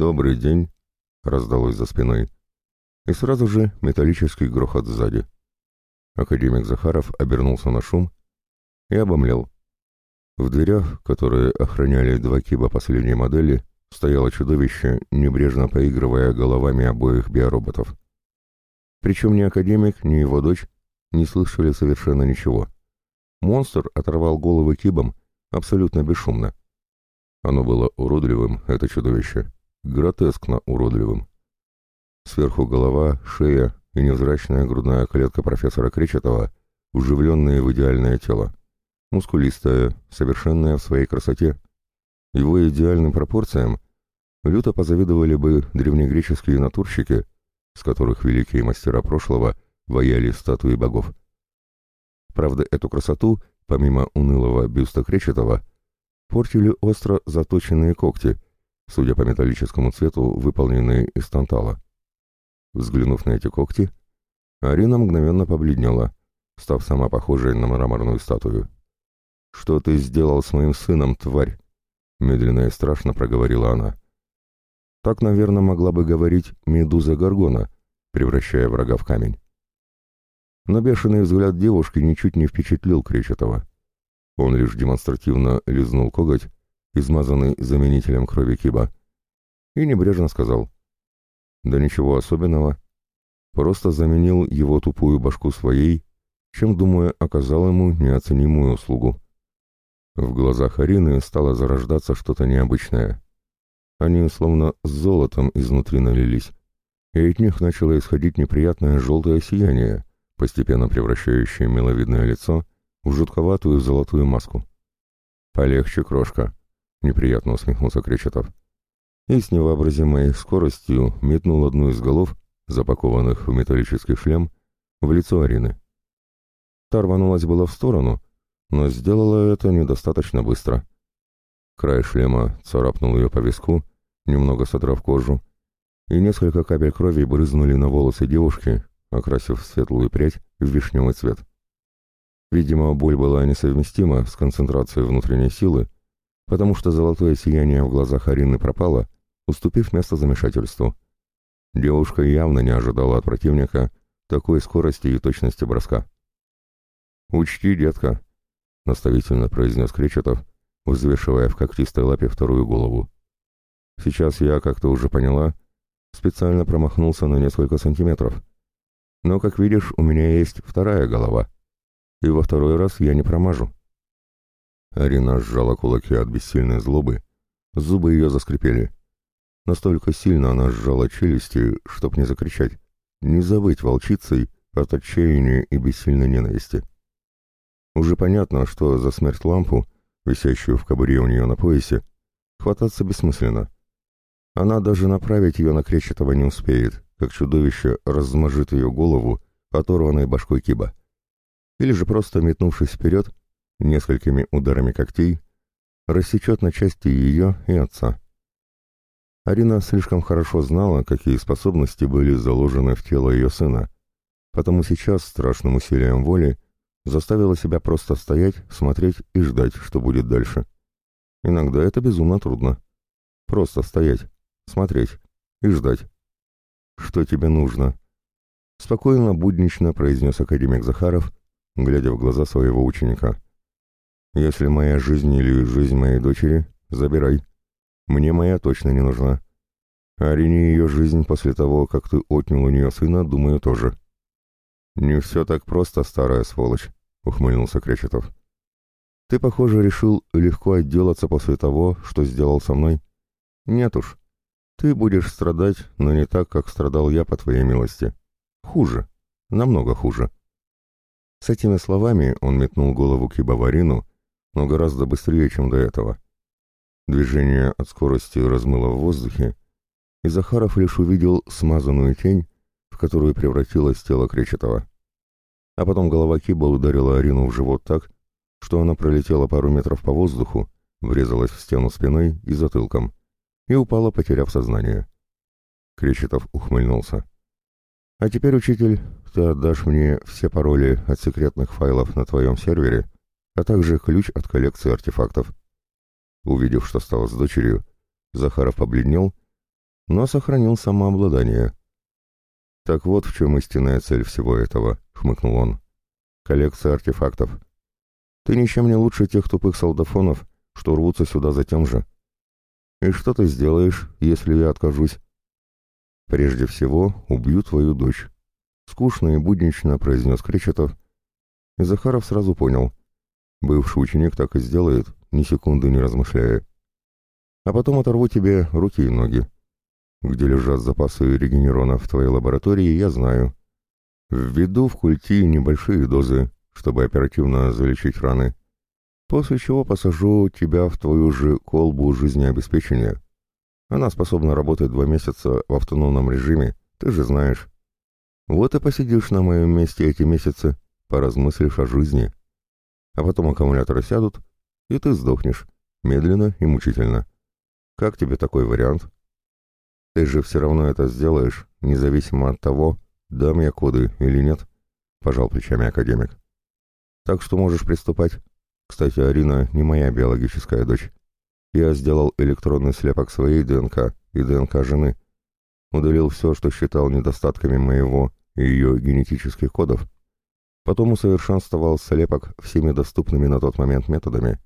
«Добрый день!» — раздалось за спиной. И сразу же металлический грохот сзади. Академик Захаров обернулся на шум и обомлел. В дверях, которые охраняли два киба последней модели, стояло чудовище, небрежно поигрывая головами обоих биороботов. Причем ни академик, ни его дочь не слышали совершенно ничего. Монстр оторвал головы кибам абсолютно бесшумно. Оно было уродливым, это чудовище, гротескно уродливым. Сверху голова, шея и невзрачная грудная клетка профессора Кречетова, уживленные в идеальное тело. Мускулистое, совершенное в своей красоте. Его идеальным пропорциям люто позавидовали бы древнегреческие натурщики, с которых великие мастера прошлого ваяли статуи богов. Правда, эту красоту, помимо унылого бюста Кречетова, портили остро заточенные когти, судя по металлическому цвету, выполненные из тантала. Взглянув на эти когти, Арина мгновенно побледнела, став сама похожей на мраморную статую. «Что ты сделал с моим сыном, тварь?» — медленно и страшно проговорила она. Так, наверное, могла бы говорить Медуза Гаргона, превращая врага в камень. Но бешеный взгляд девушки ничуть не впечатлил Кречетова. Он лишь демонстративно лизнул коготь, измазанный заменителем крови Киба, и небрежно сказал — да ничего особенного. Просто заменил его тупую башку своей, чем, думаю, оказал ему неоценимую услугу. В глазах Арины стало зарождаться что-то необычное. Они словно с золотом изнутри налились, и от них начало исходить неприятное желтое сияние, постепенно превращающее миловидное лицо в жутковатую золотую маску. «Полегче, крошка», — неприятно усмехнулся Кречетов и с невообразимой скоростью метнул одну из голов, запакованных в металлический шлем, в лицо Арины. Та рванулась было в сторону, но сделала это недостаточно быстро. Край шлема царапнул ее по виску, немного содрав кожу, и несколько капель крови брызнули на волосы девушки, окрасив светлую прядь в вишневый цвет. Видимо, боль была несовместима с концентрацией внутренней силы, потому что золотое сияние в глазах Арины пропало, уступив место замешательству. Девушка явно не ожидала от противника такой скорости и точности броска. «Учти, детка», — наставительно произнес Кречетов, взвешивая в когтистой лапе вторую голову. «Сейчас я, как ты уже поняла, специально промахнулся на несколько сантиметров. Но, как видишь, у меня есть вторая голова, и во второй раз я не промажу». Арина сжала кулаки от бессильной злобы, зубы ее заскрипели. Настолько сильно она сжала челюсти, чтоб не закричать, не забыть волчицей от отчаяния и бессильной ненависти. Уже понятно, что за смерть лампу, висящую в кобуре у нее на поясе, хвататься бессмысленно. Она даже направить ее на Кречетова не успеет, как чудовище размажит ее голову оторванной башкой киба. Или же просто метнувшись вперед, несколькими ударами когтей, рассечет на части ее и отца. Арина слишком хорошо знала, какие способности были заложены в тело ее сына, потому сейчас страшным усилием воли заставила себя просто стоять, смотреть и ждать, что будет дальше. Иногда это безумно трудно. Просто стоять, смотреть и ждать. «Что тебе нужно?» Спокойно, буднично произнес академик Захаров, глядя в глаза своего ученика. «Если моя жизнь или жизнь моей дочери, забирай. Мне моя точно не нужна. Арине ее жизнь после того, как ты отнял у нее сына, думаю, тоже. Не все так просто, старая сволочь, ухмыльнулся Кречетов. Ты, похоже, решил легко отделаться после того, что сделал со мной. Нет уж. Ты будешь страдать, но не так, как страдал я по твоей милости. Хуже. Намного хуже. С этими словами он метнул голову Кибаварину, но гораздо быстрее, чем до этого. Движение от скорости размыло в воздухе, и Захаров лишь увидел смазанную тень, в которую превратилось тело Кречетова. А потом голова Киба ударила Арину в живот так, что она пролетела пару метров по воздуху, врезалась в стену спиной и затылком, и упала, потеряв сознание. Кречетов ухмыльнулся. «А теперь, учитель, ты отдашь мне все пароли от секретных файлов на твоем сервере, а также ключ от коллекции артефактов. Увидев, что стало с дочерью, Захаров побледнел но сохранил самообладание. «Так вот в чем истинная цель всего этого», — хмыкнул он. «Коллекция артефактов. Ты ничем не лучше тех тупых солдафонов, что рвутся сюда за тем же. И что ты сделаешь, если я откажусь?» «Прежде всего, убью твою дочь», — скучно и буднично произнес Кречетов. И Захаров сразу понял. Бывший ученик так и сделает, ни секунды не размышляя. «А потом оторву тебе руки и ноги. Где лежат запасы регенерона в твоей лаборатории, я знаю. Введу в культи небольшие дозы, чтобы оперативно залечить раны, после чего посажу тебя в твою же колбу жизнеобеспечения. Она способна работать два месяца в автономном режиме, ты же знаешь. Вот и посидишь на моем месте эти месяцы, поразмыслишь о жизни. А потом аккумуляторы сядут, и ты сдохнешь, медленно и мучительно. Как тебе такой вариант? Ты же все равно это сделаешь, независимо от того, дам я коды или нет, пожал плечами академик. Так что можешь приступать. Кстати, Арина не моя биологическая дочь. Я сделал электронный слепок своей ДНК и ДНК жены. Удалил все, что считал недостатками моего и ее генетических кодов. Потом усовершенствовал слепок всеми доступными на тот момент методами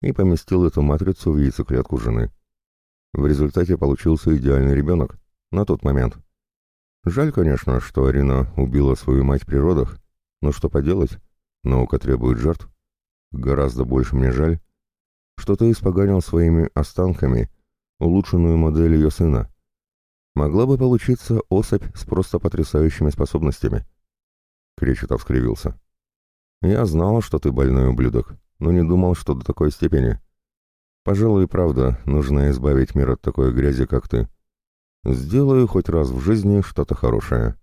и поместил эту матрицу в яйцеклетку жены. В результате получился идеальный ребенок на тот момент. Жаль, конечно, что Арина убила свою мать при родах, но что поделать, наука требует жертв. Гораздо больше мне жаль, что ты испоганил своими останками улучшенную модель ее сына. Могла бы получиться особь с просто потрясающими способностями. Кречетов скривился. Я знал, что ты больной ублюдок, но не думал, что до такой степени. Пожалуй, правда, нужно избавить мир от такой грязи, как ты. Сделаю хоть раз в жизни что-то хорошее.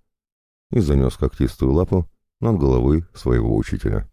И занес когтистую лапу над головой своего учителя.